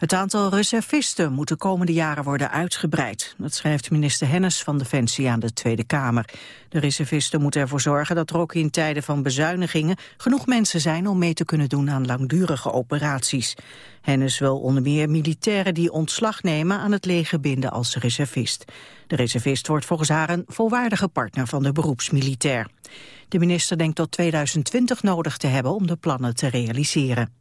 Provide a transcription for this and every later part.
Het aantal reservisten moet de komende jaren worden uitgebreid. Dat schrijft minister Hennis van Defensie aan de Tweede Kamer. De reservisten moeten ervoor zorgen dat er ook in tijden van bezuinigingen... genoeg mensen zijn om mee te kunnen doen aan langdurige operaties. Hennis wil onder meer militairen die ontslag nemen... aan het leger binden als reservist. De reservist wordt volgens haar een volwaardige partner van de beroepsmilitair. De minister denkt tot 2020 nodig te hebben om de plannen te realiseren.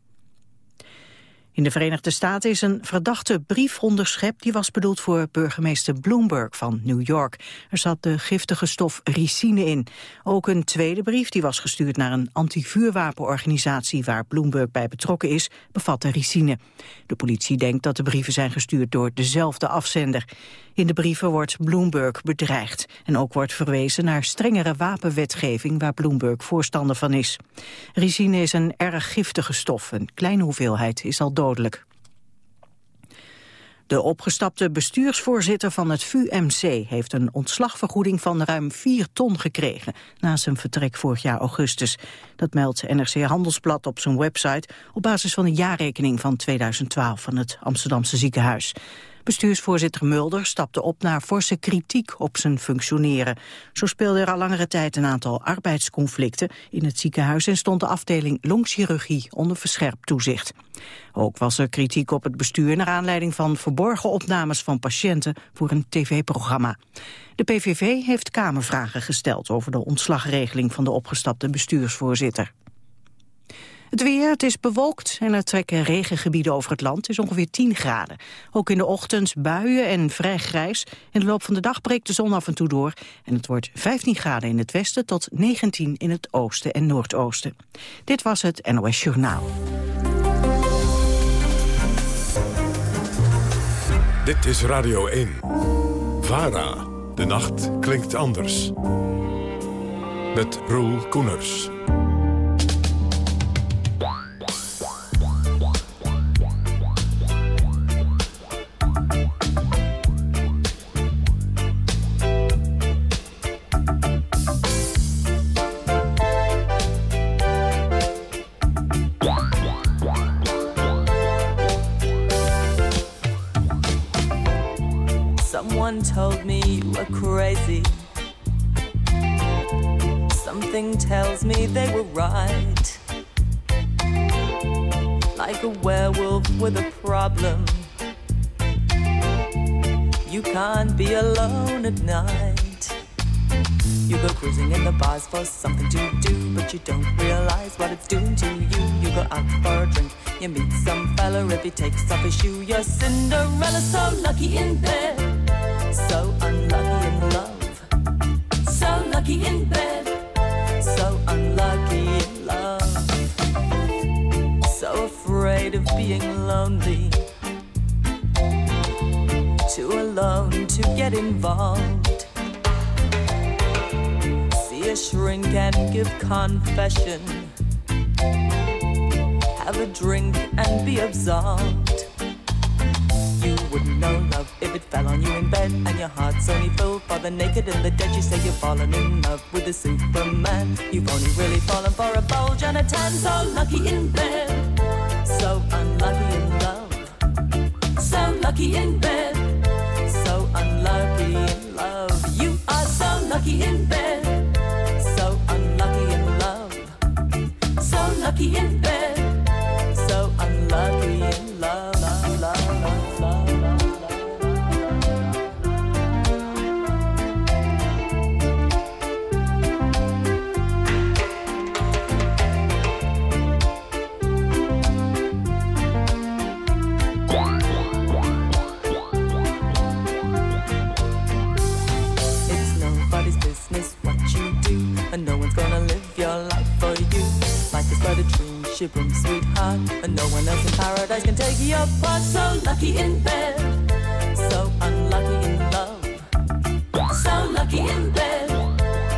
In de Verenigde Staten is een verdachte brief onderschept... die was bedoeld voor burgemeester Bloomberg van New York. Er zat de giftige stof ricine in. Ook een tweede brief, die was gestuurd naar een anti-vuurwapenorganisatie... waar Bloomberg bij betrokken is, bevatte ricine. De politie denkt dat de brieven zijn gestuurd door dezelfde afzender. In de brieven wordt Bloomberg bedreigd. En ook wordt verwezen naar strengere wapenwetgeving waar Bloomberg voorstander van is. Ricine is een erg giftige stof. Een kleine hoeveelheid is al dodelijk. De opgestapte bestuursvoorzitter van het VUMC heeft een ontslagvergoeding van ruim 4 ton gekregen na zijn vertrek vorig jaar augustus. Dat meldt NRC Handelsblad op zijn website op basis van de jaarrekening van 2012 van het Amsterdamse ziekenhuis. Bestuursvoorzitter Mulder stapte op naar forse kritiek op zijn functioneren. Zo speelde er al langere tijd een aantal arbeidsconflicten in het ziekenhuis en stond de afdeling longchirurgie onder verscherpt toezicht. Ook was er kritiek op het bestuur naar aanleiding van verborgen opnames van patiënten voor een tv-programma. De PVV heeft Kamervragen gesteld over de ontslagregeling van de opgestapte bestuursvoorzitter. Het weer, het is bewolkt en er trekken regengebieden over het land. Het is ongeveer 10 graden. Ook in de ochtend buien en vrij grijs. In de loop van de dag breekt de zon af en toe door. En het wordt 15 graden in het westen tot 19 in het oosten en noordoosten. Dit was het NOS Journaal. Dit is Radio 1. VARA. De nacht klinkt anders. Met Roel Koeners. With a problem. You can't be alone at night. You go cruising in the bars for something to do, but you don't realize what it's doing to you. You go out for a drink, you meet some fella. If he takes off his shoe, you're Cinderella, so lucky in bed. So unlucky in love, so lucky in bed, afraid of being lonely, too alone to get involved. See a shrink and give confession, have a drink and be absolved. You wouldn't know love if it fell on you in bed and your heart's only filled for the naked and the dead. You say you've fallen in love with a Superman. You've only really fallen for a bulge and a tan. So lucky in bed, lucky in bed, so unlucky in love. You are so lucky in bed, so unlucky in love. So lucky in bed, dream, sweetheart, and no one else in paradise can take your part. So lucky in bed, so unlucky in love, so lucky in bed,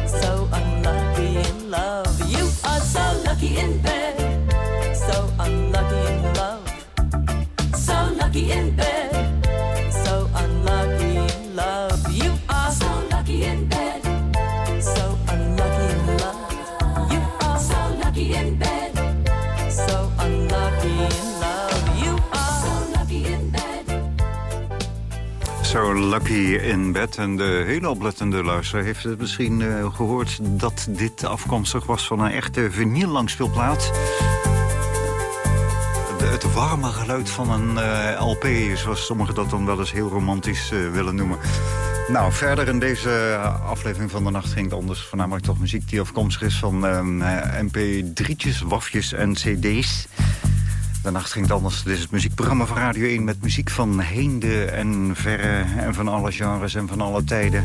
so unlucky in love. You are so lucky in bed, So Lucky in Bed. En de hele oplettende luisteraar heeft het misschien uh, gehoord... dat dit afkomstig was van een echte vinyl-langspeelplaat. Het warme geluid van een uh, LP, zoals sommigen dat dan wel eens heel romantisch uh, willen noemen. Nou, verder in deze aflevering van de nacht ging het anders. Voornamelijk toch muziek die afkomstig is van mp3'tjes, wafjes en cd's. Nacht ging het anders. Dit is het muziekprogramma van Radio 1 met muziek van heinde en verre... en van alle genres en van alle tijden.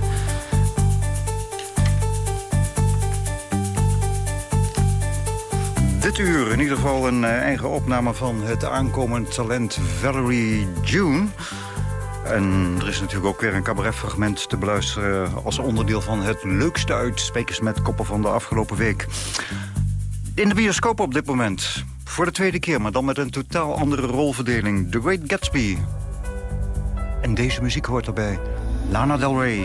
Dit uur in ieder geval een eh, eigen opname van het aankomend talent Valerie June... En er is natuurlijk ook weer een cabaretfragment te beluisteren... als onderdeel van het leukste uit Spekers met Koppen van de afgelopen week. In de bioscoop op dit moment. Voor de tweede keer, maar dan met een totaal andere rolverdeling. The Great Gatsby. En deze muziek hoort erbij. Lana Del Rey.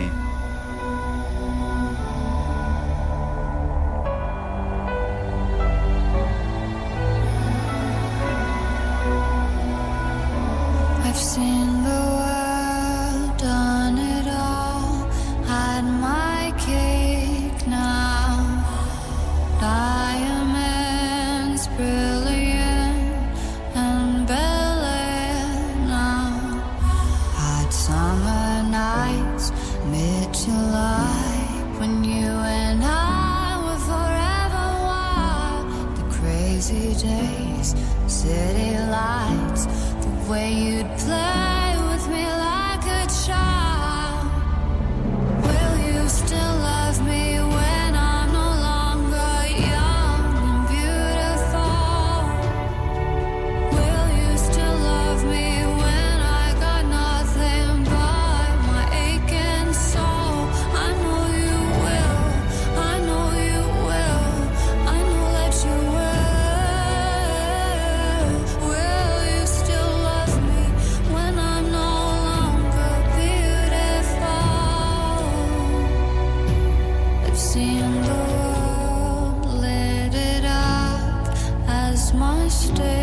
my state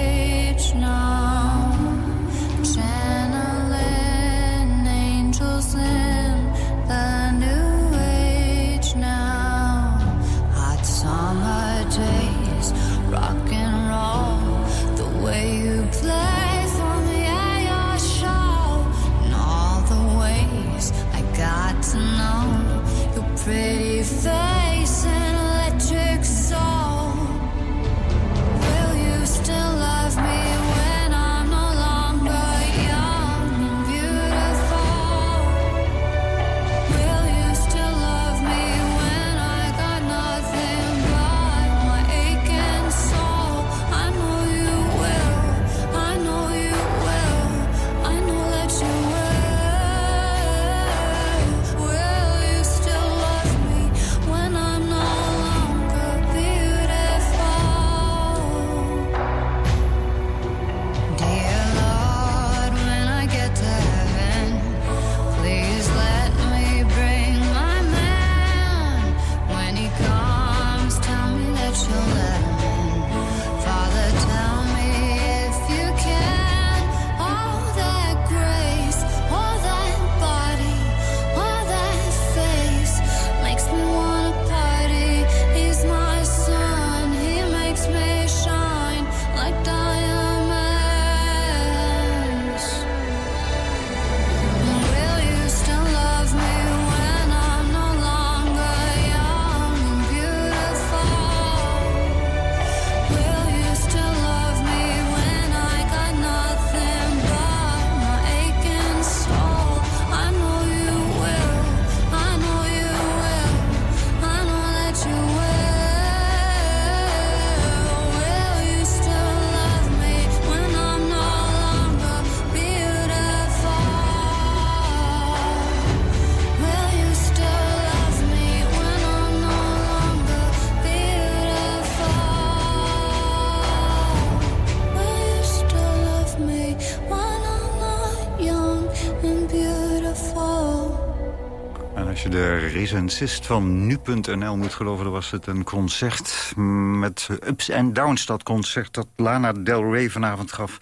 recensist van nu.nl moet geloven... dan was het een concert met ups en downs. Dat concert dat Lana Del Rey vanavond gaf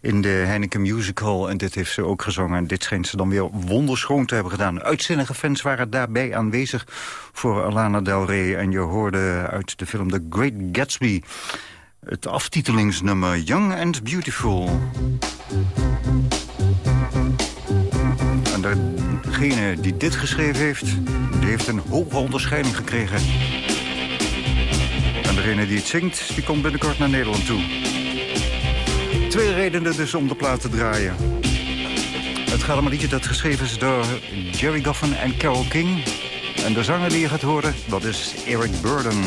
in de Heineken Music Hall. En dit heeft ze ook gezongen. En dit schijnt ze dan weer wonderschoon te hebben gedaan. Uitzinnige fans waren daarbij aanwezig voor Lana Del Rey. En je hoorde uit de film The Great Gatsby... het aftitelingsnummer Young and Beautiful. En degene die dit geschreven heeft, die heeft een hoge onderscheiding gekregen. En degene die het zingt, die komt binnenkort naar Nederland toe. Twee redenen dus om de plaat te draaien. Het gaat om een liedje dat geschreven is door Jerry Goffin en Carole King. En de zanger die je gaat horen, dat is Eric Burden.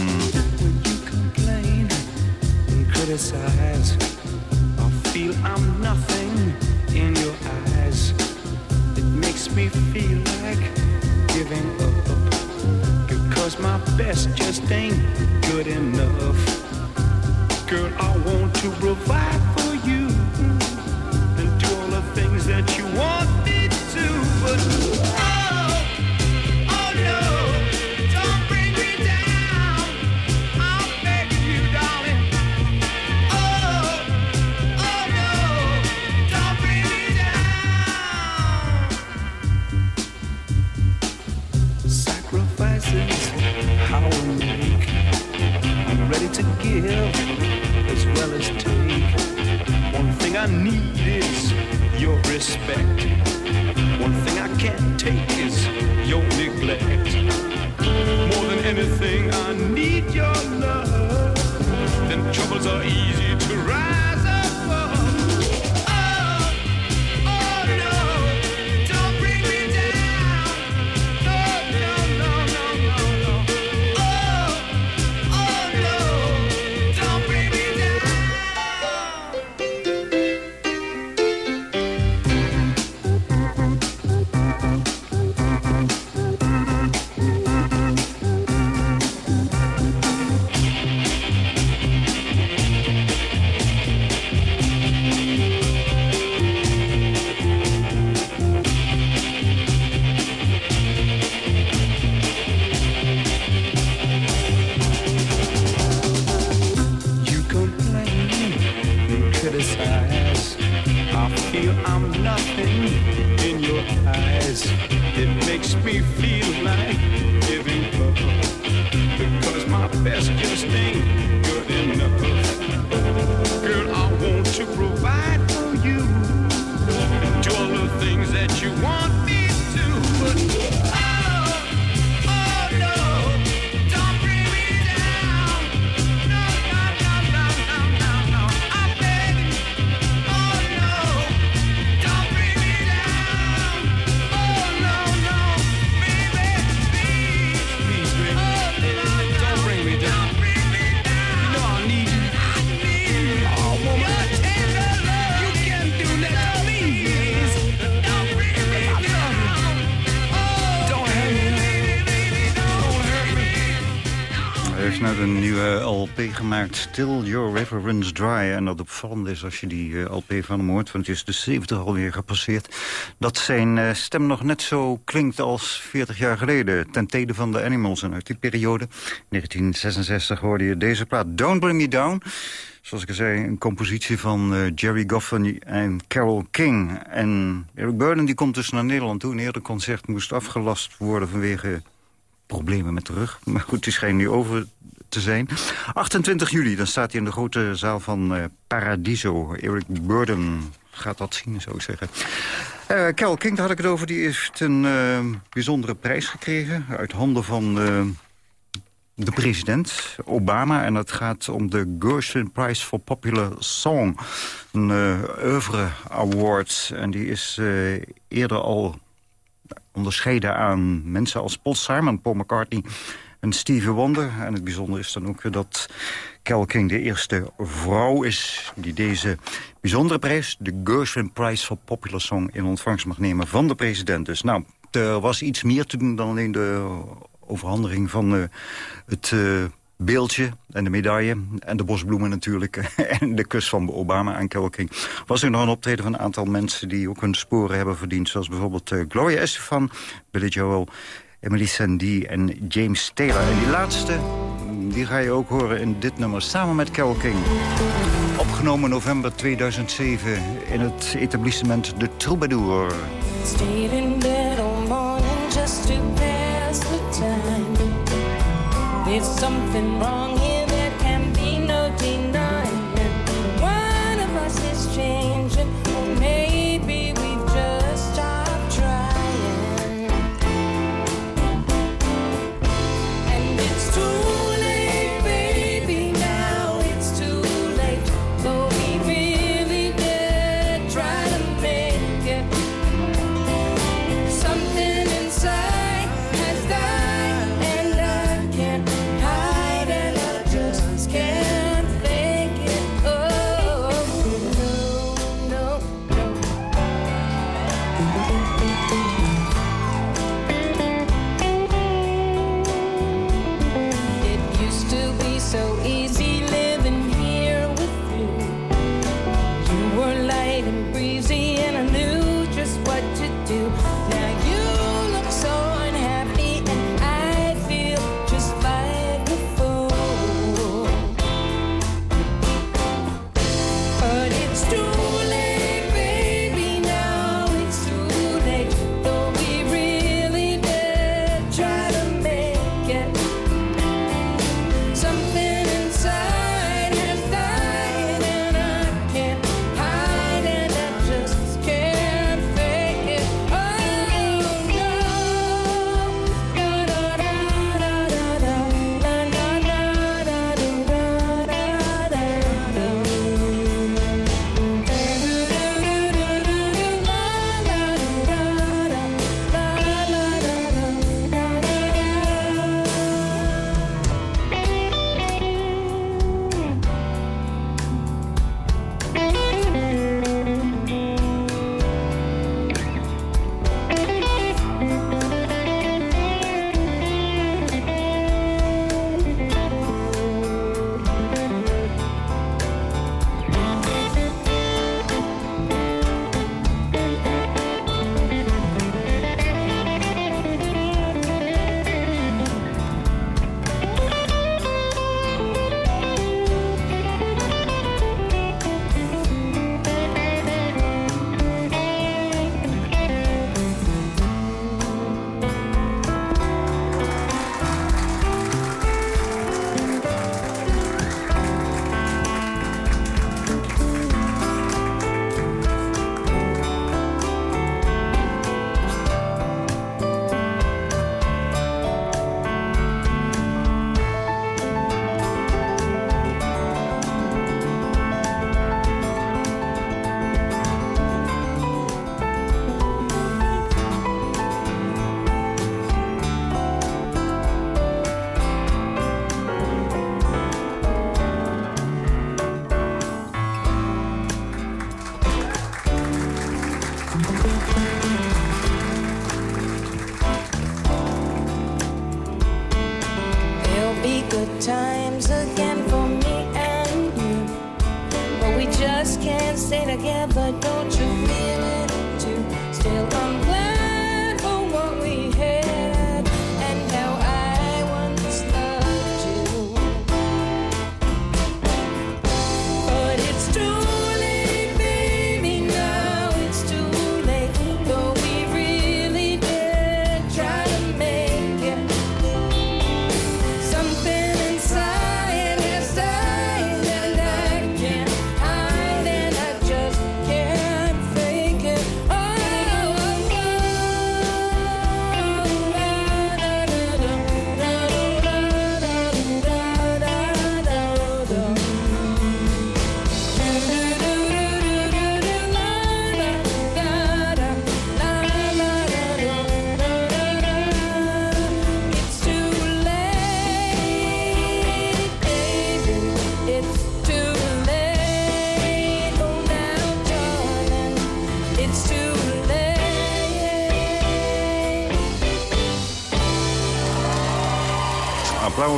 Me feel like giving up. Because my best just ain't good enough. Girl, I want to provide for you and do all the things that you want me to, but. Gemaakt Still Your River Runs Dry. En dat opvallend is als je die eh, LP van hem hoort... want het is de 70 alweer gepasseerd... dat zijn uh, stem nog net zo klinkt als 40 jaar geleden. Ten tijde van de Animals. En uit die periode, 1966, hoorde je deze plaat Don't Bring Me Down... Zoals ik al zei, een compositie van uh, Jerry Goffin en Carole King. En Eric Burden die komt dus naar Nederland toe. Een eerder concert moest afgelast worden vanwege problemen met de rug. Maar goed, die schijnt nu over te zijn. 28 juli, dan staat hij in de grote zaal van uh, Paradiso. Eric Burden gaat dat zien, zou ik zeggen. Uh, Kel King, daar had ik het over, die heeft een uh, bijzondere prijs gekregen... uit handen van de president, Obama. En het gaat om de Gershwin Prize for Popular Song. Een oeuvre award. En die is eerder al onderscheiden aan mensen als Paul Simon, Paul McCartney en Stevie Wonder. En het bijzondere is dan ook dat Kel King de eerste vrouw is... die deze bijzondere prijs, de Gershwin Prize for Popular Song... in ontvangst mag nemen van de president. Dus nou, er was iets meer te doen dan alleen de overhandiging van uh, het... Uh, beeldje en de medaille en de bosbloemen natuurlijk... en de kus van Obama aan Kel King. Was er nog een optreden van een aantal mensen... die ook hun sporen hebben verdiend... zoals bijvoorbeeld uh, Gloria Estefan, Billy Joel Emily Sandy en James Taylor. En die laatste, die ga je ook horen in dit nummer samen met Carol King. Opgenomen november 2007 in het etablissement De Troubadour. There's something wrong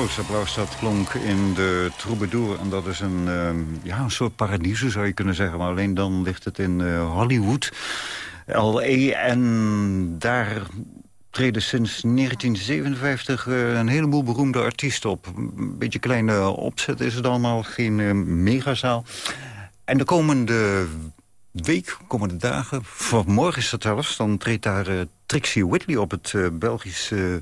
applaus. Applaus dat klonk in de troubadour. En dat is een, ehm, ja, een soort paradiso zou je kunnen zeggen. Maar alleen dan ligt het in eh, Hollywood, L.A. En daar treden sinds 1957 eh, een heleboel beroemde artiesten op. Een beetje kleine opzet is het allemaal, geen eh, megazaal. En de komende week, komende dagen, vanmorgen is dat zelfs... dan treedt daar Trixie Whitley op het Belgische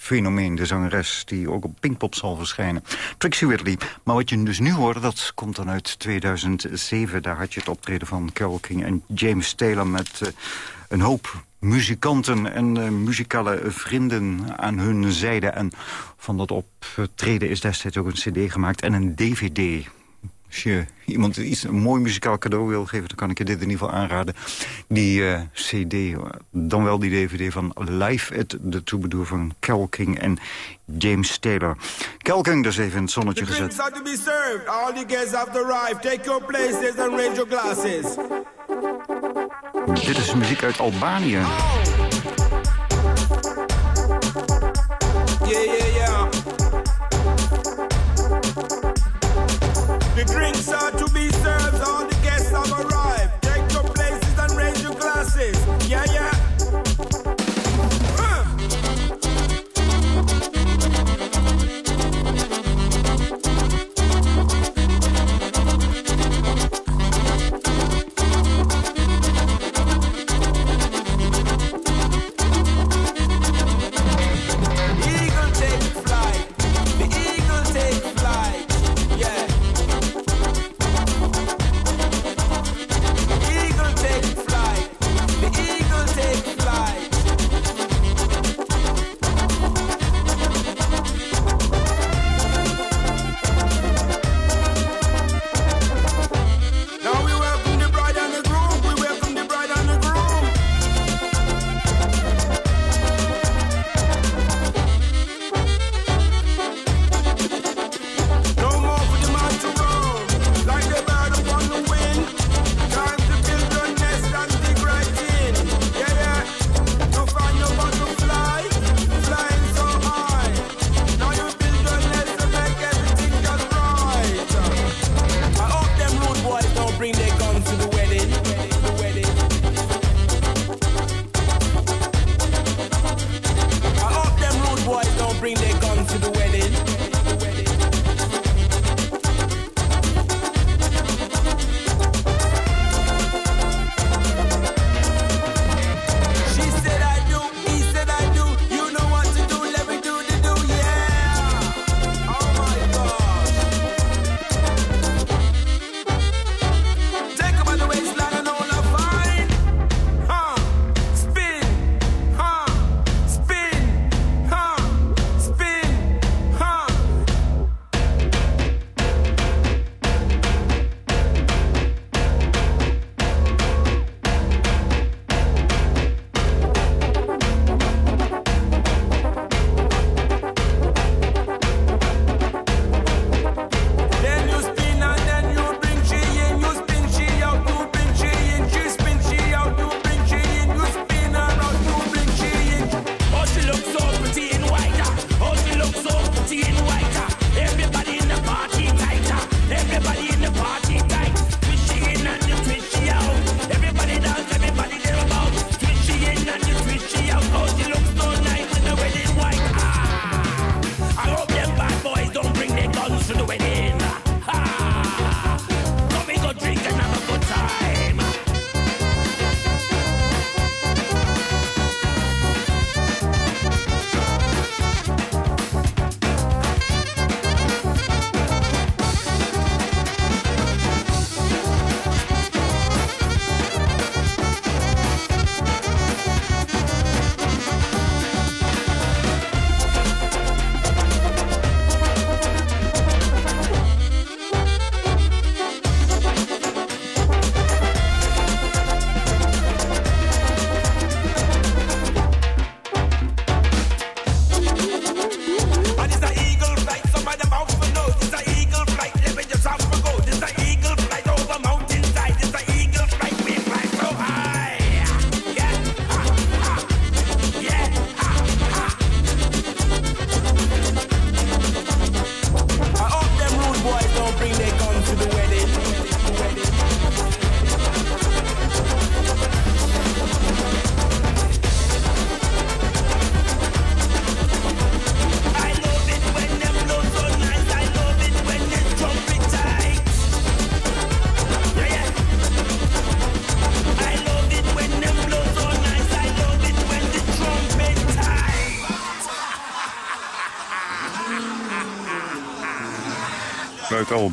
fenomeen, de zangeres... die ook op Pinkpop zal verschijnen. Trixie Whitley. Maar wat je dus nu hoort, dat komt dan uit 2007. Daar had je het optreden van Carole King en James Taylor... met eh, een hoop muzikanten en eh, muzikale vrienden aan hun zijde. En van dat optreden is destijds ook een cd gemaakt en een dvd... Als je iemand iets, een mooi muzikaal cadeau wil geven... dan kan ik je dit in ieder geval aanraden. Die eh, cd, dan wel die dvd van Live at the Troubadour... van Kel King en James Taylor. Kel King dus even in het zonnetje The gezet. drinks are to be served. All the guests have arrived. Take your places and raise your glasses. Dit is muziek uit Albanië. Yeah, The drinks are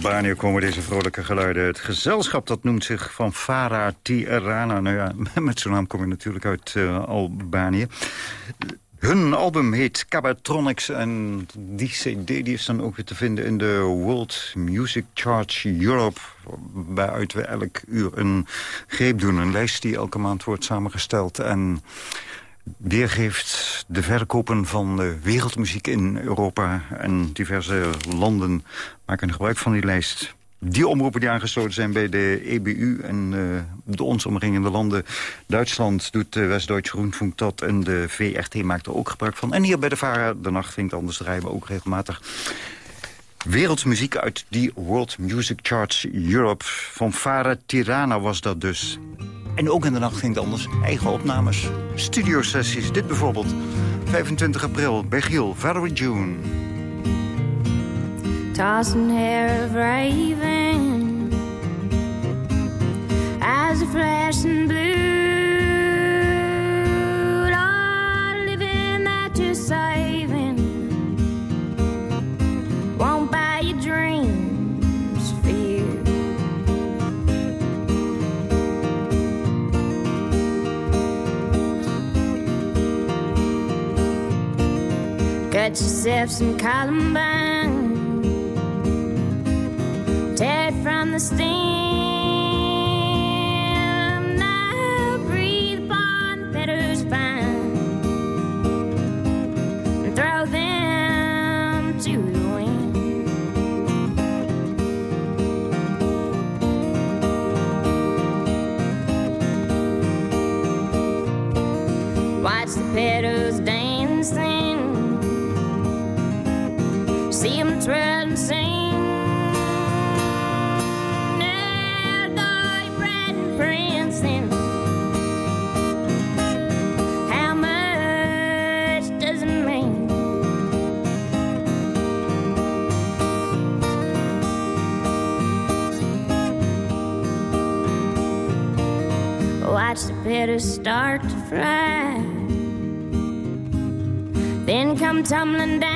Albanië komen deze vrolijke geluiden. Het gezelschap dat noemt zich van Fara Tirana. Nou ja, met zo'n naam kom je natuurlijk uit eh, Albanië. Hun album heet Cabatronics en die cd die is dan ook weer te vinden in de World Music Chart Europe. Waaruit we elk uur een greep doen. Een lijst die elke maand wordt samengesteld en weergeeft de verkopen van wereldmuziek in Europa. En diverse landen maken gebruik van die lijst. Die omroepen die aangesloten zijn bij de EBU en uh, de ons omringende landen. Duitsland doet de West-Duitse Rundfunk dat en de VRT maakt er ook gebruik van. En hier bij de VARA, de nacht het anders draaien we ook regelmatig wereldmuziek uit die World Music Charts Europe. Van Fara Tirana was dat dus. En ook in de nacht ging het anders. Eigen opnames, studiosessies. Dit bijvoorbeeld. 25 april bij Giel, Valerie June. Tossing hair of raven As a flashing blue Got yourself some Columbine. Tear it from the stem tumbling down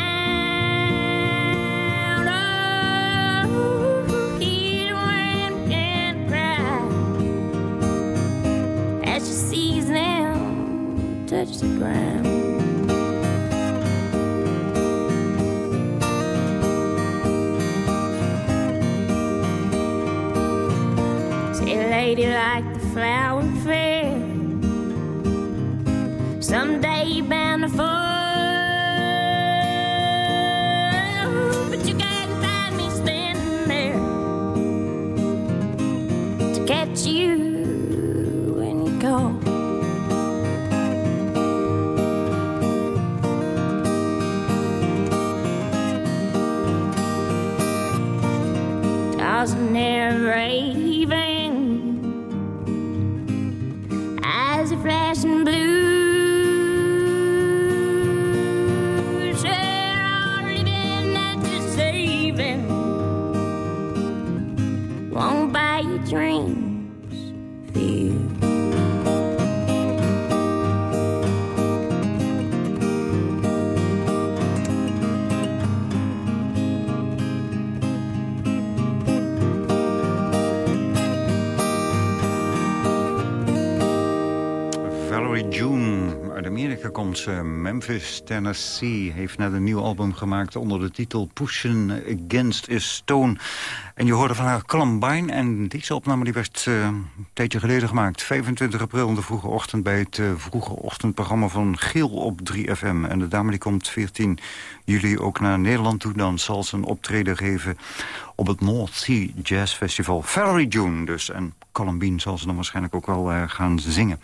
Memphis, Tennessee. Heeft net een nieuw album gemaakt onder de titel Pushing Against a Stone. En je hoorde van haar Columbine. En deze opname die werd eh, een tijdje geleden gemaakt. 25 april in de vroege ochtend bij het eh, vroege ochtendprogramma van Geel op 3FM. En de dame die komt 14 juli ook naar Nederland toe. Dan zal ze een optreden geven op het North Sea Jazz Festival. Valerie June dus. En Columbine zal ze dan waarschijnlijk ook wel eh, gaan zingen.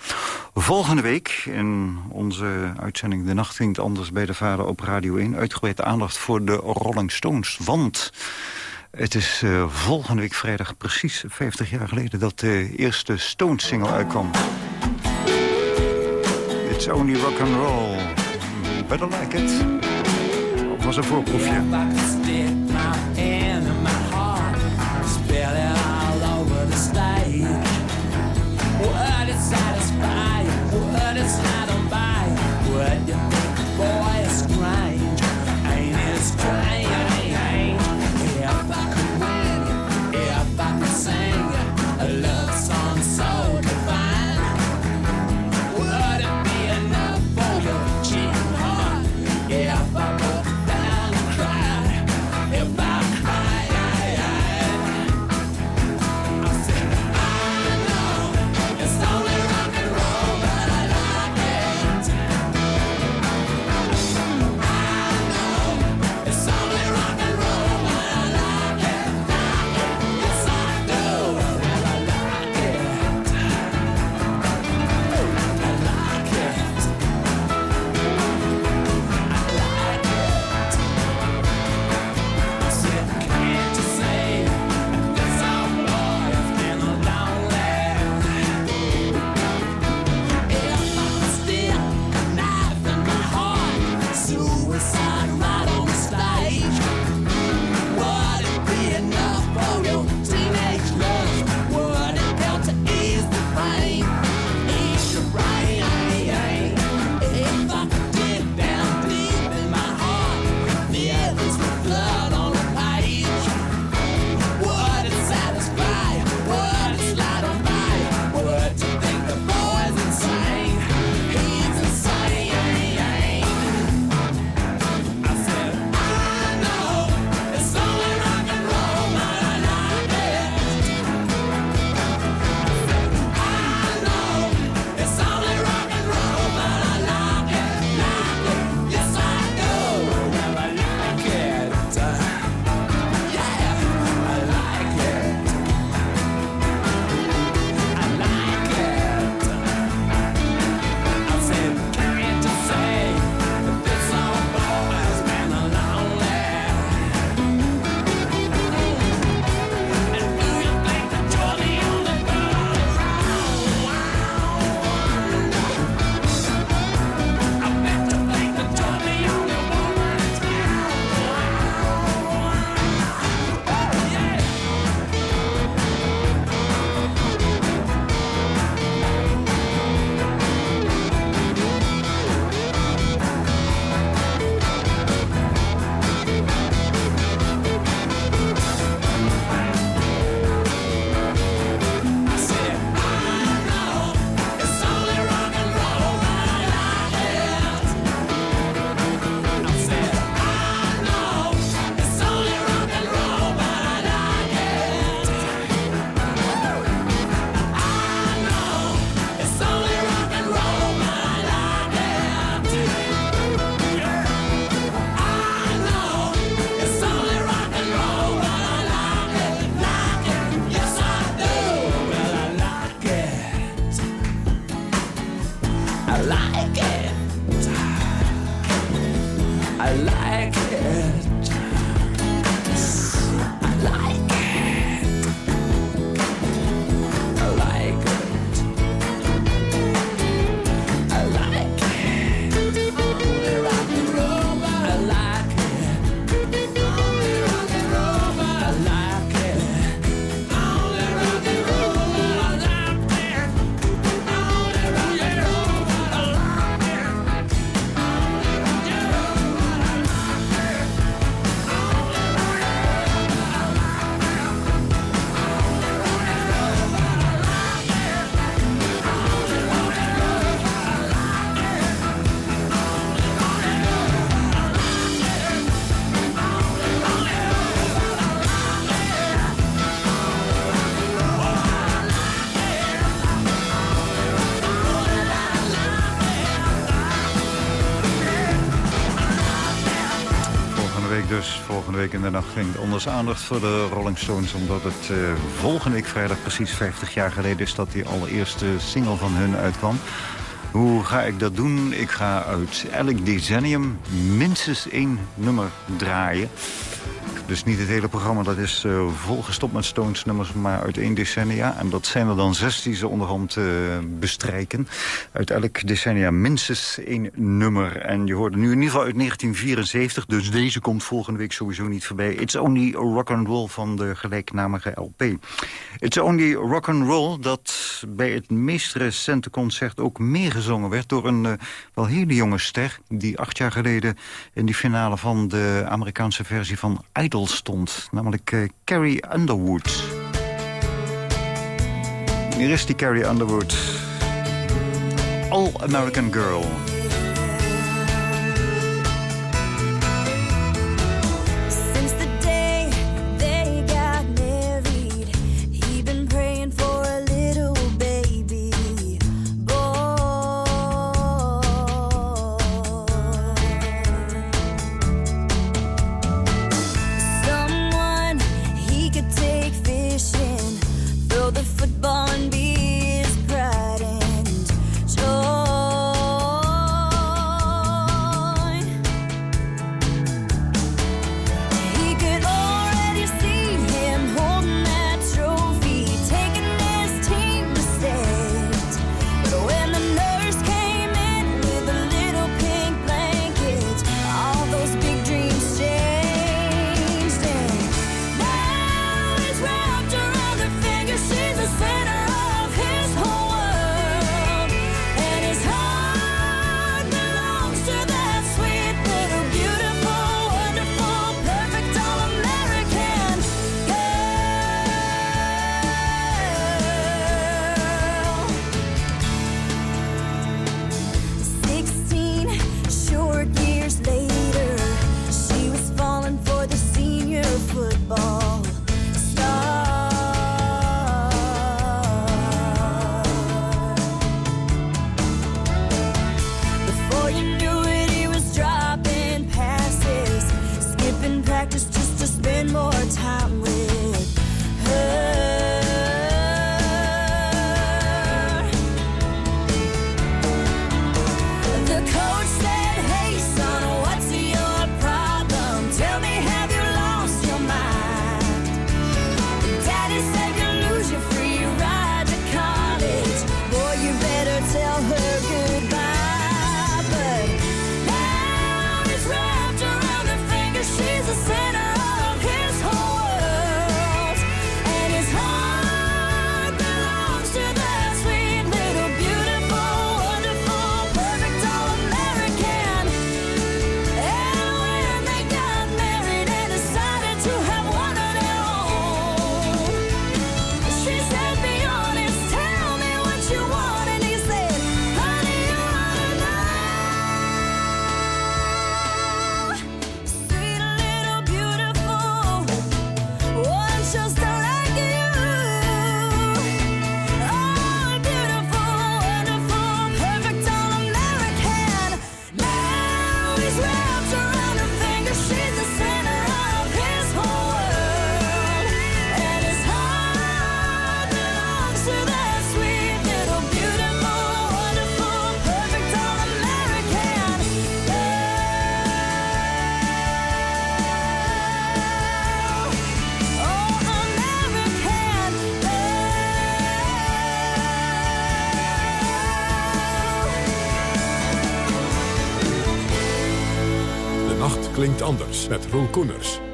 Volgende week in onze uitzending De Nacht Anders bij de Vader op Radio 1... uitgebreide aandacht voor de Rolling Stones. Want het is eh, volgende week vrijdag precies 50 jaar geleden... dat de eerste Stones-single uitkwam. It's only rock and roll. Better like it. Dat was een voorproefje. De nacht ging anders aandacht voor de Rolling Stones. Omdat het eh, volgende week vrijdag precies 50 jaar geleden is dat die allereerste single van hun uitkwam. Hoe ga ik dat doen? Ik ga uit elk decennium minstens één nummer draaien. Dus niet het hele programma, dat is eh, volgestopt met Stones nummers, maar uit één decennia. En dat zijn er dan zes die ze onderhand eh, bestrijken. Uit elk decennia minstens één nummer. En je hoorde nu in ieder geval uit 1974, dus deze komt volgende week sowieso niet voorbij. It's Only Rock and Roll van de gelijknamige LP. It's Only Rock and Roll, dat bij het meest recente concert ook meegezongen werd... door een eh, wel hele jonge ster, die acht jaar geleden in die finale van de Amerikaanse versie van Idol stond. Namelijk eh, Carrie Underwood. Hier is die Carrie Underwood. All American Girl. Anders met Roel Koeners.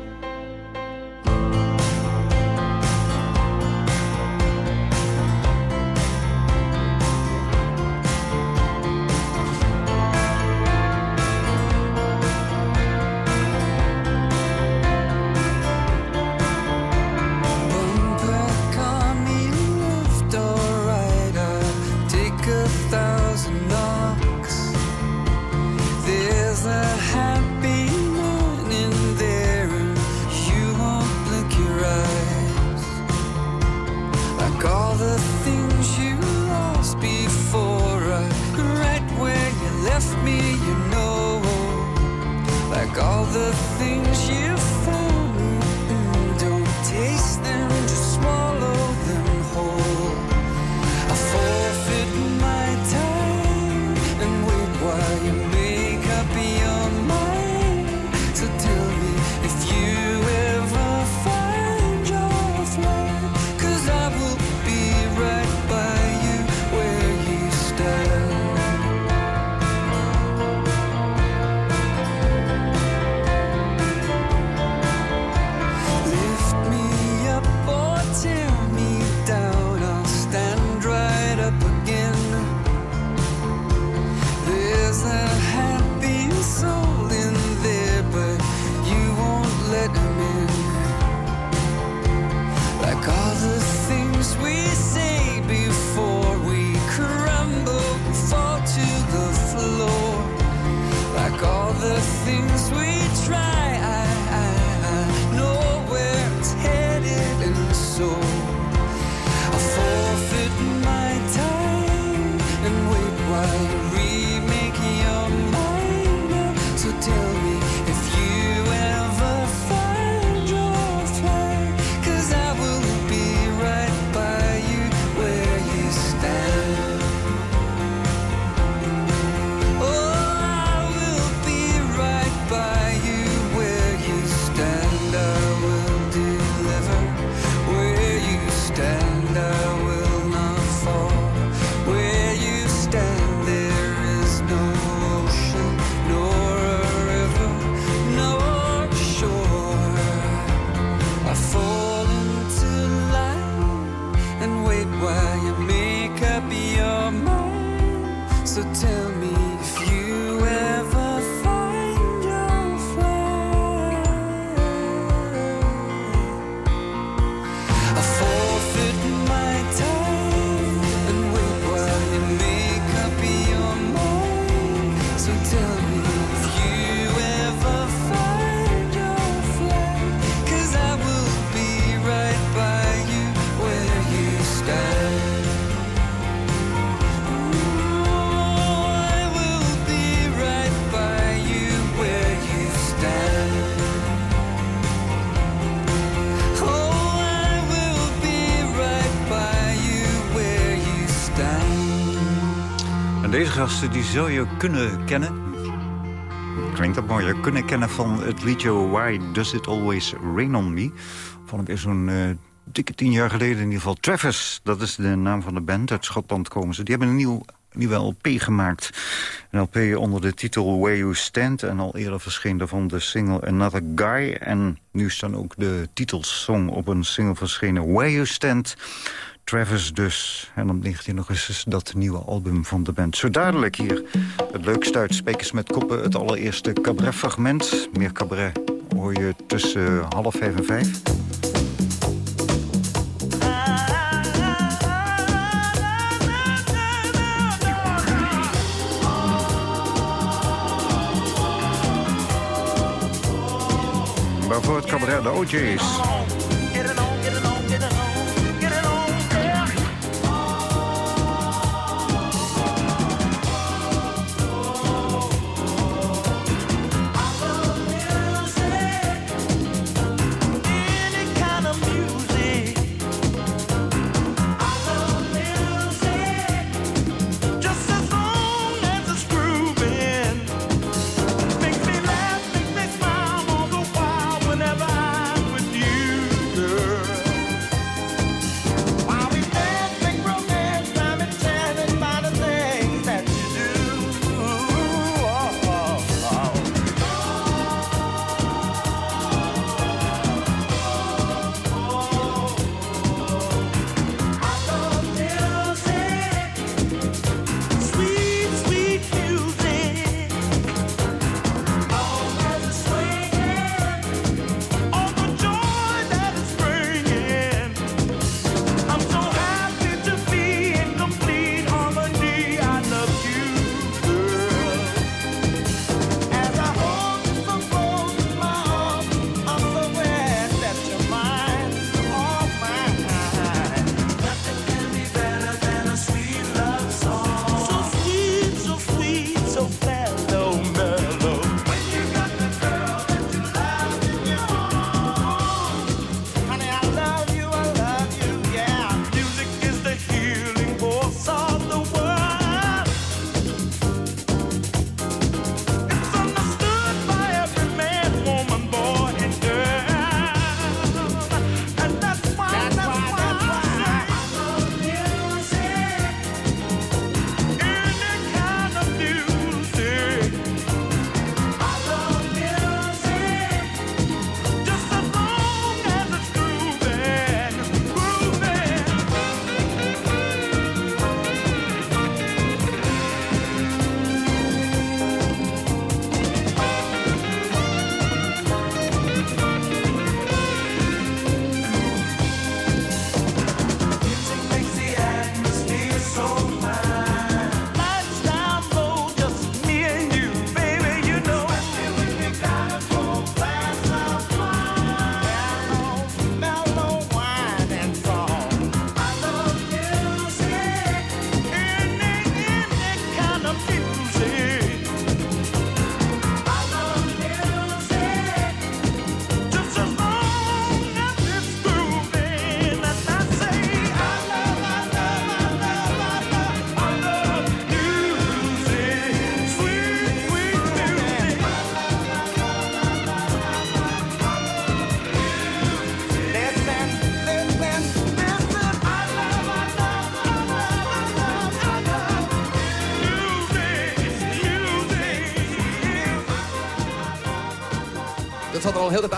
Like all the things you found wait while you make up your mind. So tell gasten die zou je kunnen kennen. Klinkt dat mooi, kunnen kennen van het liedje Why Does It Always Rain On Me. Van hem is zo'n eh, dikke tien jaar geleden in ieder geval. Travis, dat is de naam van de band. Uit Schotland komen ze. Die hebben een nieuw, nieuwe LP gemaakt. Een LP onder de titel Where You Stand. En al eerder verscheen daarvan de single Another Guy. En nu staan ook de titelsong op een single verschenen Where You Stand... Travis dus. En nog eens eens dat nieuwe album van de band. Zo dadelijk hier. Het leukste uit Spekers met Koppen. Het allereerste cabaret-fragment. Meer cabaret hoor je tussen half vijf en vijf. Waarvoor het cabaret de OJ's.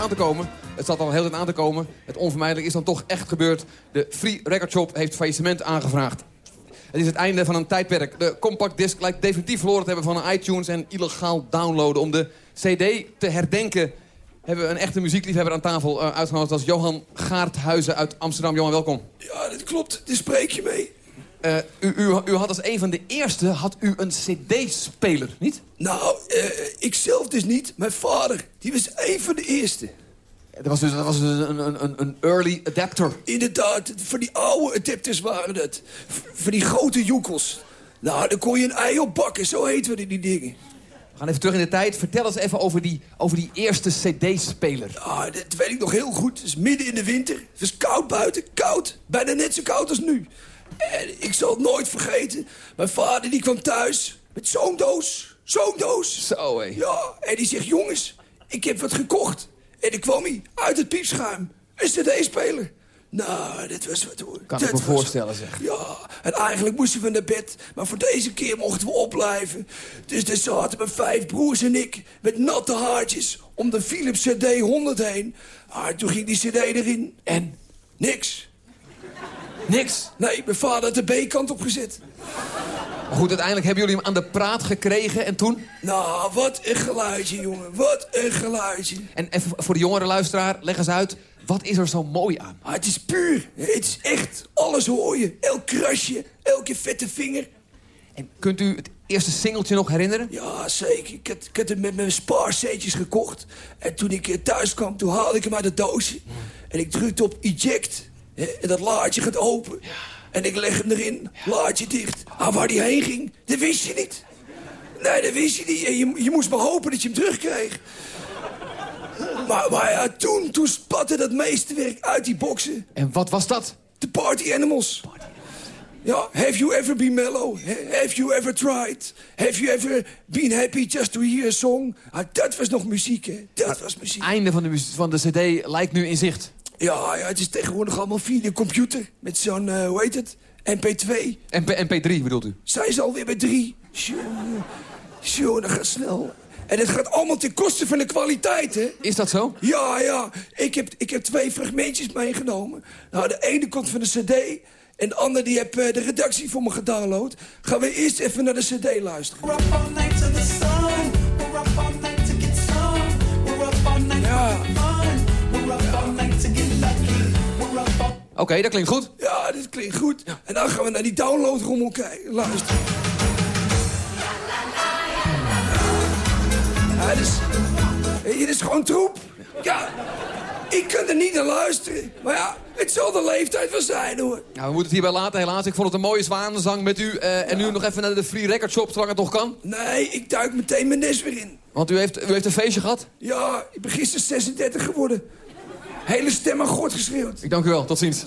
Te komen. Het zat al heel tijd aan te komen. Het onvermijdelijk is dan toch echt gebeurd. De Free Record Shop heeft faillissement aangevraagd. Het is het einde van een tijdperk. De compact disc lijkt definitief verloren te hebben van iTunes en illegaal downloaden. Om de CD te herdenken hebben we een echte muziekliefhebber aan tafel uh, uitgenodigd. als Johan Gaarthuizen uit Amsterdam. Johan, welkom. Ja, dat klopt. Daar spreek je mee. Uh, u, u, u, had als een van de eerste had u een cd-speler, niet? Nou, uh, ik zelf dus niet. Mijn vader, die was een van de eerste. Dat was dus, dat was dus een, een, een early adapter. Inderdaad, voor die oude adapters waren dat. Voor die grote joekels. Nou, daar kon je een ei op bakken, zo heten we die dingen. We gaan even terug in de tijd. Vertel eens even over die, over die eerste cd-speler. Ah, dat weet ik nog heel goed. Het is midden in de winter. Het was koud buiten, koud. Bijna net zo koud als nu. En ik zal het nooit vergeten. Mijn vader die kwam thuis met zo'n doos. Zo'n doos. Zo, hé. Ja, en die zegt, jongens, ik heb wat gekocht. En ik kwam hij uit het piepschuim. Een cd-speler. Nou, dit was wat hoor. Kan dit ik me voorstellen, wat. zeg. Ja, en eigenlijk moesten we naar bed. Maar voor deze keer mochten we opblijven. Dus daar zaten mijn vijf broers en ik met natte haartjes om de Philips CD 100 heen. Maar toen ging die CD erin. En niks. Niks? Nee, mijn vader had de B-kant opgezet. Maar goed, uiteindelijk hebben jullie hem aan de praat gekregen en toen? Nou, wat een geluidje, jongen. Wat een geluidje. En even voor de jongere luisteraar, leg eens uit. Wat is er zo mooi aan? Ah, het is puur. Het is echt. Alles hoor je. Elk krasje, elke vette vinger. En kunt u het eerste singeltje nog herinneren? Ja, zeker. Ik had, ik had het met mijn spaarceetjes gekocht. En toen ik eh, thuis kwam, toen haalde ik hem uit het doosje. En ik drukte op eject. En dat laadje gaat open. En ik leg hem erin, laadje dicht. Ah, waar die heen ging, dat wist je niet. Nee, dat wist je niet. En Je, je moest maar hopen dat je hem terugkreeg. Maar, maar ja, toen, toen spatte dat meesterwerk uit die boksen. En wat was dat? De Party Animals. Ja, have you ever been mellow? Ha- Have you ever tried? Have you ever been happy just to hear a song? Ah, dat was nog muziek, hè? Dat was muziek. Einde van de, van de cd lijkt nu in zicht. Ja, ja, het is tegenwoordig allemaal via de computer. Met zo'n, eh, hoe heet het? MP2. MP, MP3 bedoelt u? Zij is alweer bij drie. Jongen, jongen, dat gaat snel. En het gaat allemaal ten koste van de kwaliteit, hè? Is dat zo? Ja, ja. Ik heb, ik heb twee fragmentjes meegenomen. Nou, de ene komt van de cd... en de andere die heb eh, de redactie voor me gedownload. Gaan we eerst even naar de cd luisteren. Oké, dat klinkt goed. Ja, dit klinkt goed. En dan gaan we naar die downloadrommel kijken. Luister. Ja, dit is, dit is gewoon troep. Ja, ik kan er niet naar luisteren. Maar ja, het zal de leeftijd wel zijn, hoor. Nou, we moeten het hierbij laten, helaas. Ik vond het een mooie zwanenzang met u. eh, En nu nog even naar de Free Record Shop, zolang het nog kan. Nee, ik duik meteen mijn nest weer in. Want u heeft, u heeft een feestje gehad. Ja, ik ben gisteren 36 geworden. Hele stem aan God geschreeuwd. Ik dank u wel, tot ziens.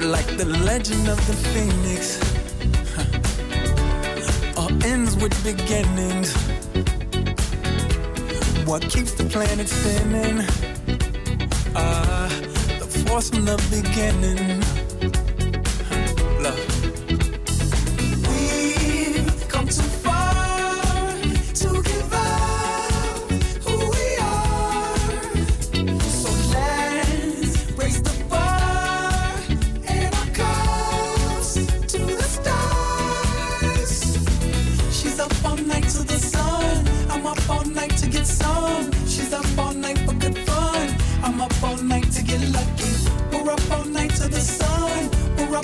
like the legend of the phoenix. Huh. All ends with beginnings. What keeps the planet spinning? Ah, the from the beginning.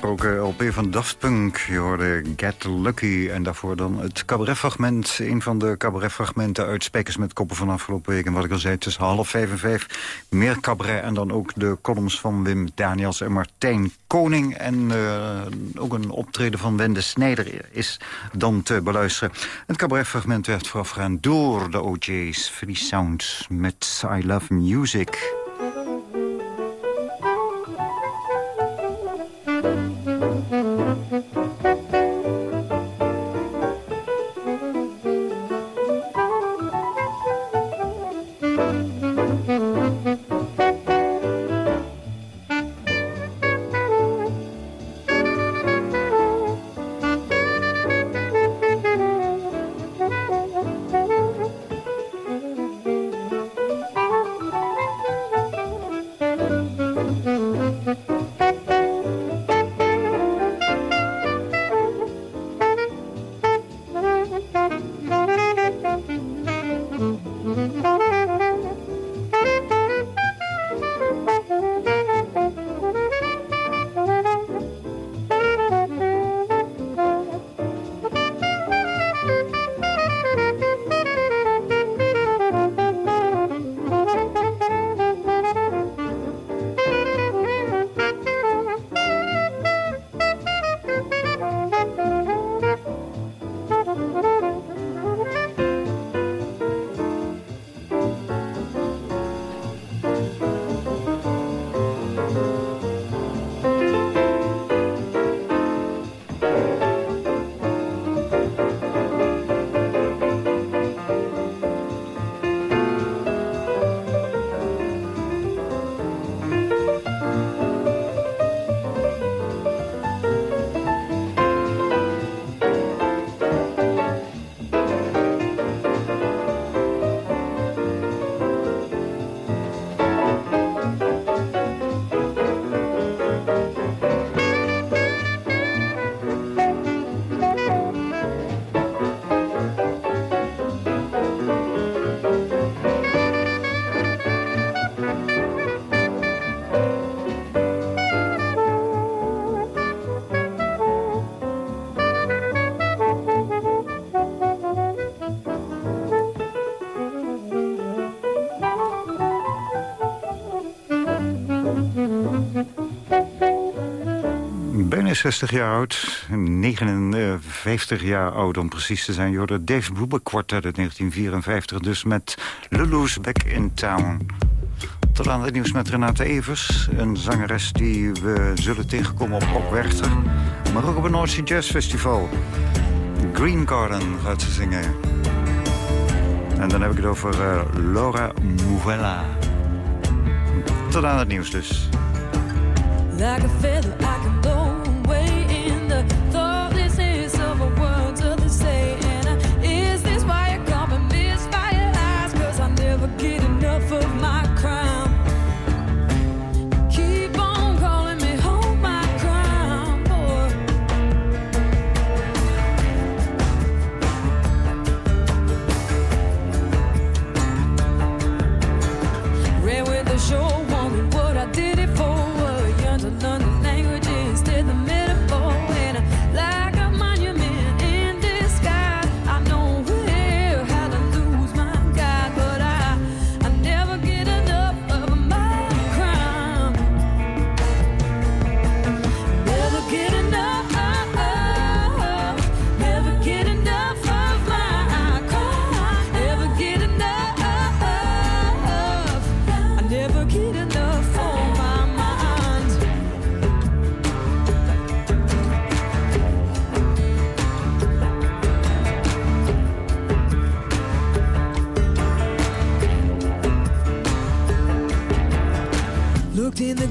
gesproken LP van Daft Punk. Je hoorde Get Lucky en daarvoor dan het cabaretfragment. Een van de cabaretfragmenten uit Spekers met Koppen van afgelopen week. En wat ik al zei, tussen half vijf en vijf meer cabaret. En dan ook de columns van Wim Daniels en Martijn Koning. En eh, ook een optreden van Wende Snijder is dan te beluisteren. Het cabaretfragment werd voorafgegaan door de OJ's Free Sounds met I Love Music. 69 jaar oud, 59 jaar oud om precies te zijn... Jorde Dave Brubeck uit 1954, dus met Lulu's Back in Town. Tot aan het nieuws met Renate Evers, een zangeres die we zullen tegenkomen op Opwerchter. Maar ook op het Noordse Jazz Festival. Green Garden gaat ze zingen. En dan heb ik het over eh, Laura Mouvella. Tot aan het nieuws dus. Like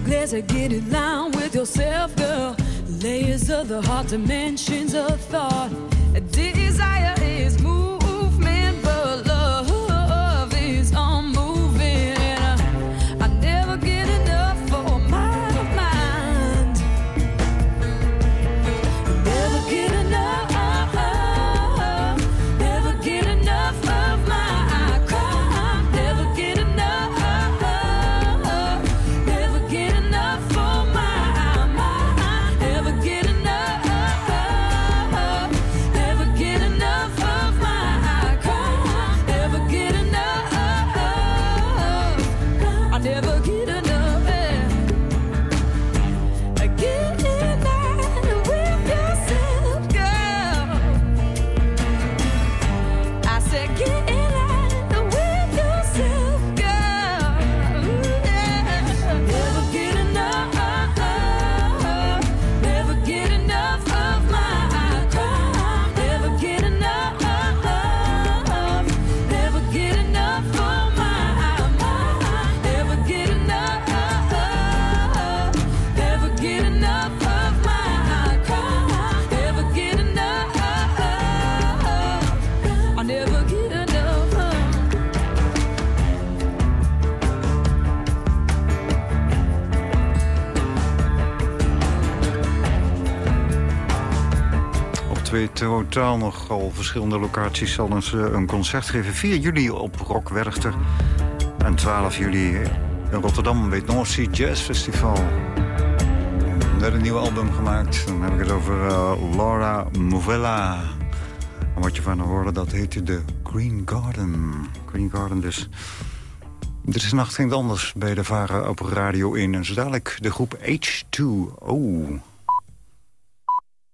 glass and get in line with yourself, girl. Layers of the heart, dimensions of thought. totaal nogal verschillende locaties zal ze een concert geven. 4 juli op Rock Werchter en 12 juli in Rotterdam bij het North Sea Jazz Festival. Net een nieuw album gemaakt. Dan heb ik het over eh, Laura Movella. En wat je van haar hoorde, dat heette de Green Garden. Green Garden dus. Dit is Nacht Ging het Anders bij de Varen op Radio 1. En zo dadelijk de groep H2O.